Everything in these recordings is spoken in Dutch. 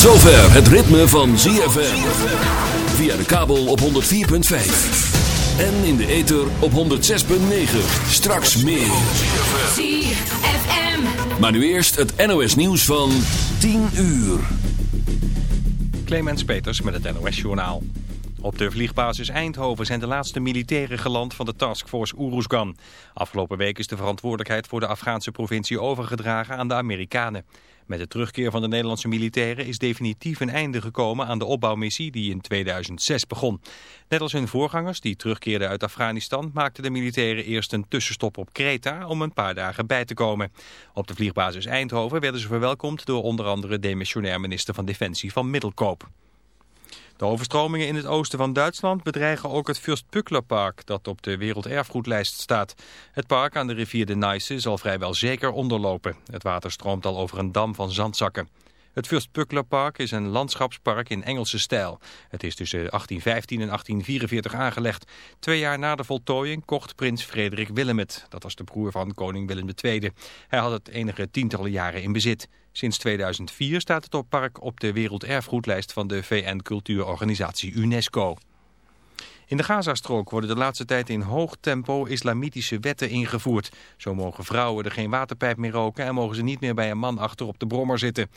zover het ritme van ZFM. Via de kabel op 104.5. En in de ether op 106.9. Straks meer. ZFM. Maar nu eerst het NOS nieuws van 10 uur. Clemens Peters met het NOS Journaal. Op de vliegbasis Eindhoven zijn de laatste militairen geland van de taskforce Uruzgan. Afgelopen week is de verantwoordelijkheid voor de Afghaanse provincie overgedragen aan de Amerikanen. Met de terugkeer van de Nederlandse militairen is definitief een einde gekomen aan de opbouwmissie die in 2006 begon. Net als hun voorgangers die terugkeerden uit Afghanistan maakten de militairen eerst een tussenstop op Kreta om een paar dagen bij te komen. Op de vliegbasis Eindhoven werden ze verwelkomd door onder andere demissionair minister van Defensie van Middelkoop. De overstromingen in het oosten van Duitsland bedreigen ook het Fürstpücklerpark dat op de werelderfgoedlijst staat. Het park aan de rivier de Neisse zal vrijwel zeker onderlopen. Het water stroomt al over een dam van zandzakken. Het Fürstpücklerpark is een landschapspark in Engelse stijl. Het is tussen 1815 en 1844 aangelegd. Twee jaar na de voltooiing kocht prins Frederik Willem het. Dat was de broer van koning Willem II. Hij had het enige tientallen jaren in bezit. Sinds 2004 staat het park op de werelderfgoedlijst van de VN-cultuurorganisatie UNESCO. In de Gazastrook worden de laatste tijd in hoog tempo islamitische wetten ingevoerd. Zo mogen vrouwen er geen waterpijp meer roken en mogen ze niet meer bij een man achter op de brommer zitten.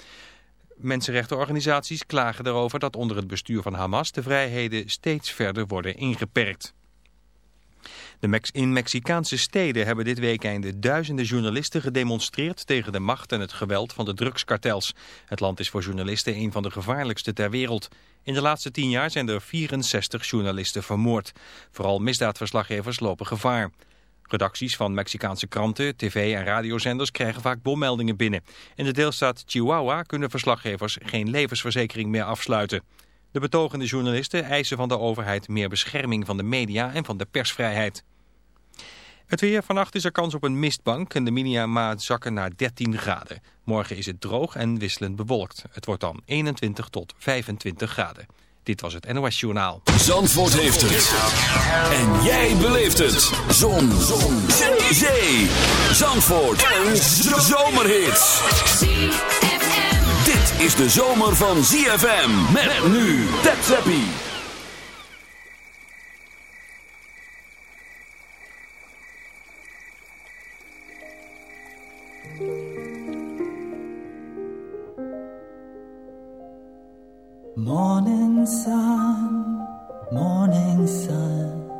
Mensenrechtenorganisaties klagen erover dat onder het bestuur van Hamas de vrijheden steeds verder worden ingeperkt. In Mexicaanse steden hebben dit weekende duizenden journalisten gedemonstreerd tegen de macht en het geweld van de drugskartels. Het land is voor journalisten een van de gevaarlijkste ter wereld. In de laatste tien jaar zijn er 64 journalisten vermoord. Vooral misdaadverslaggevers lopen gevaar. Redacties van Mexicaanse kranten, tv- en radiozenders krijgen vaak bommeldingen binnen. In de deelstaat Chihuahua kunnen verslaggevers geen levensverzekering meer afsluiten. De betogende journalisten eisen van de overheid meer bescherming van de media en van de persvrijheid. Het weer. Vannacht is er kans op een mistbank en de minima zakken naar 13 graden. Morgen is het droog en wisselend bewolkt. Het wordt dan 21 tot 25 graden. Dit was het NOS Journaal. Zandvoort heeft het. En jij beleeft het. Zon. Zon. Zee. Zandvoort. Een zomerhit. Dit is de zomer van ZFM. Met nu. Tap Morning sun, morning sun,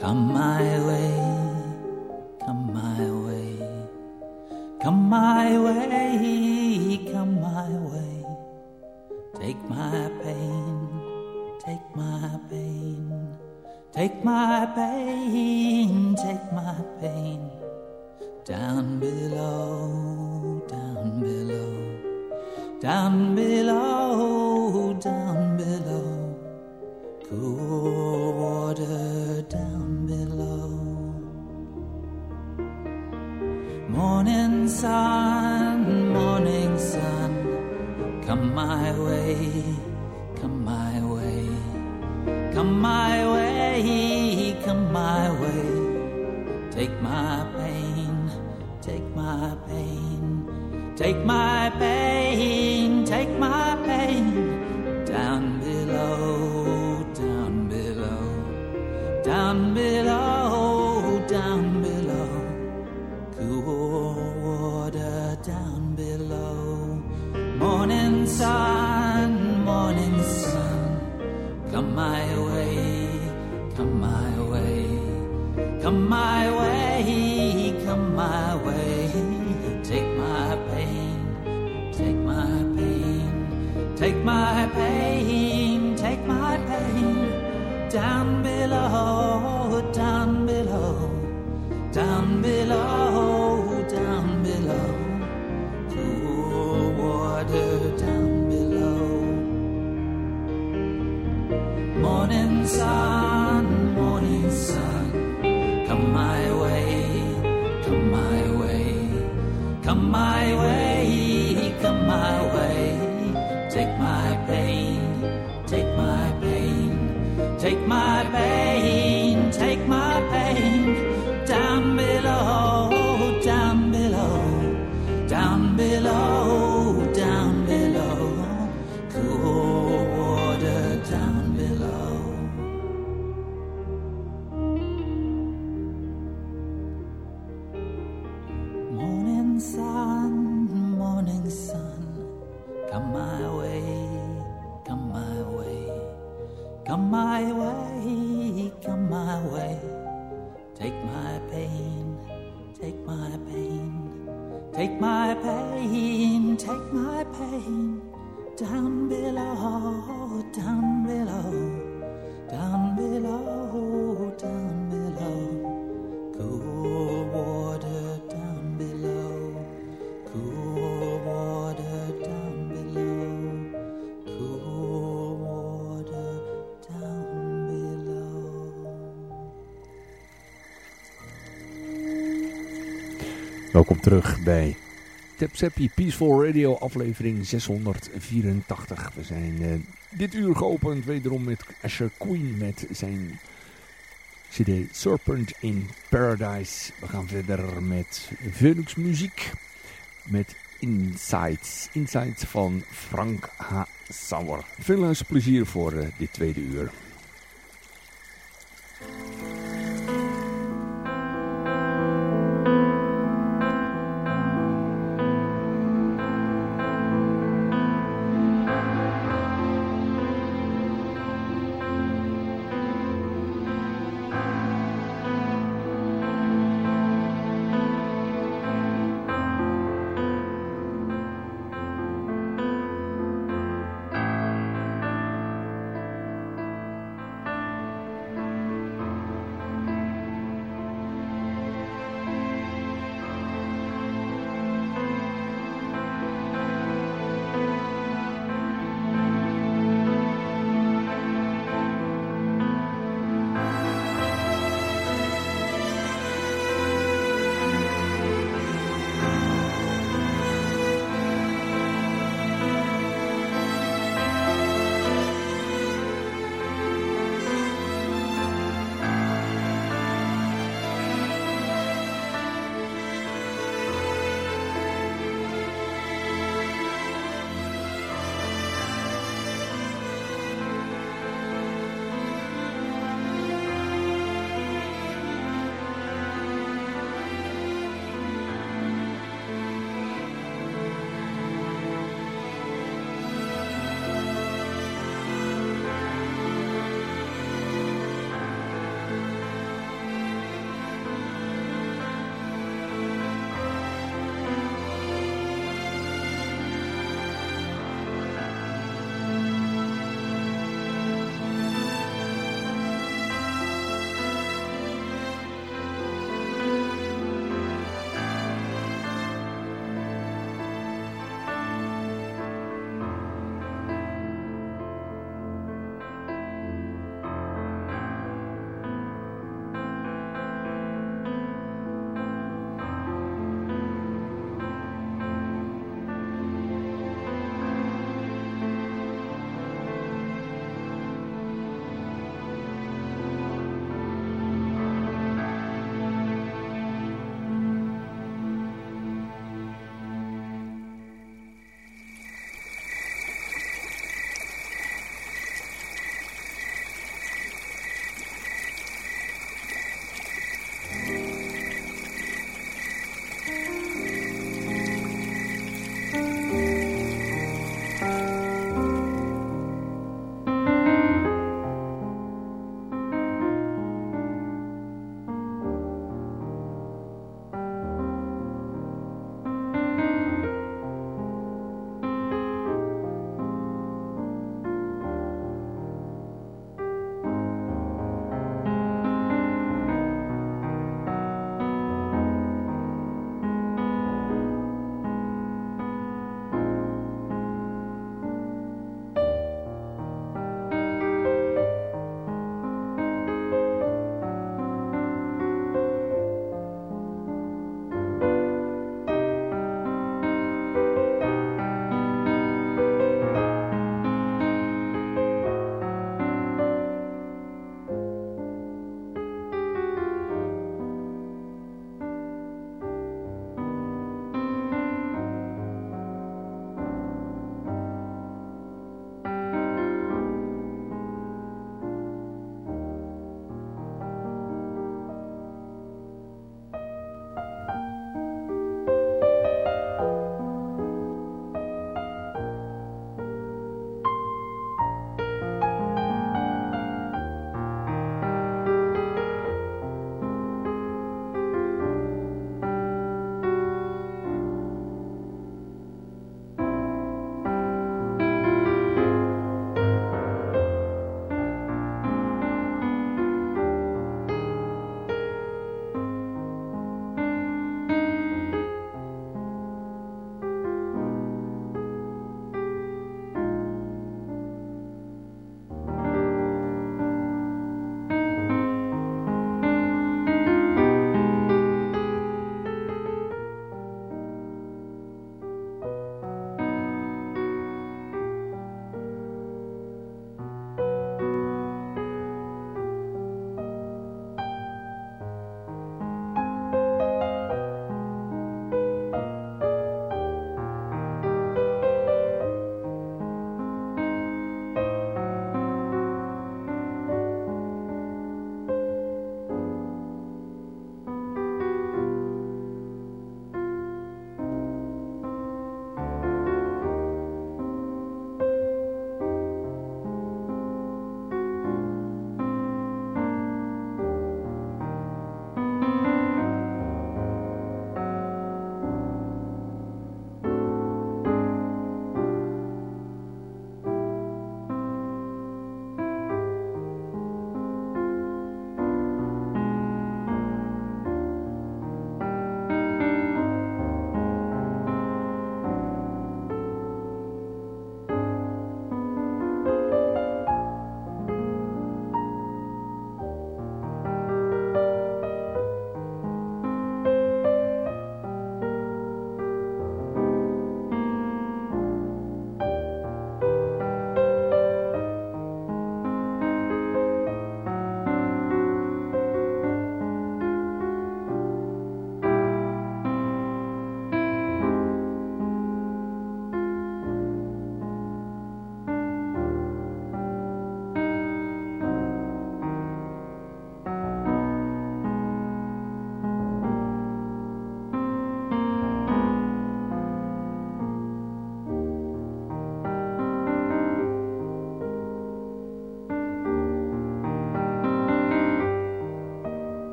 come my way, come my way, come my way, come my way. Take my pain, take my pain, take my pain, take my pain. Down below, down below. Down below, down below, cool water down below. Morning sun, morning sun, come my way, come my way, come my way, come my way. Take my pain, take my pain. Take my pain, down below, down below. Welkom terug bij Tepseppi Peaceful Radio aflevering 684. We zijn eh, dit uur geopend wederom met Asher Queen met zijn cd Serpent in Paradise. We gaan verder met Phoenix muziek met Insights. Insights van Frank H. Sauer. Veel luisterplezier voor eh, dit tweede uur.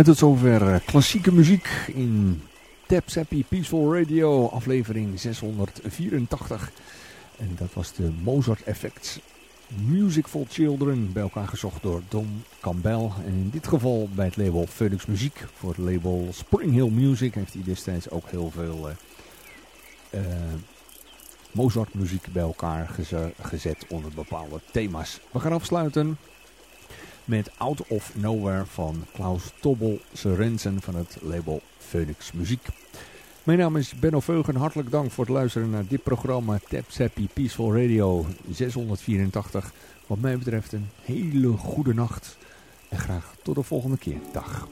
En tot zover uh, klassieke muziek in Tap Happy Peaceful Radio, aflevering 684. En dat was de Mozart Effects Music for Children, bij elkaar gezocht door Don Campbell. En in dit geval bij het label Phoenix Muziek. Voor het label Spring Hill Music heeft hij destijds ook heel veel uh, uh, Mozart muziek bij elkaar geze gezet onder bepaalde thema's. We gaan afsluiten met Out of Nowhere van Klaus Tobbel Sorensen van het label Phoenix Muziek. Mijn naam is Benno Veugen. Hartelijk dank voor het luisteren naar dit programma Tap Happy Peaceful Radio 684. Wat mij betreft een hele goede nacht. En graag tot de volgende keer. Dag.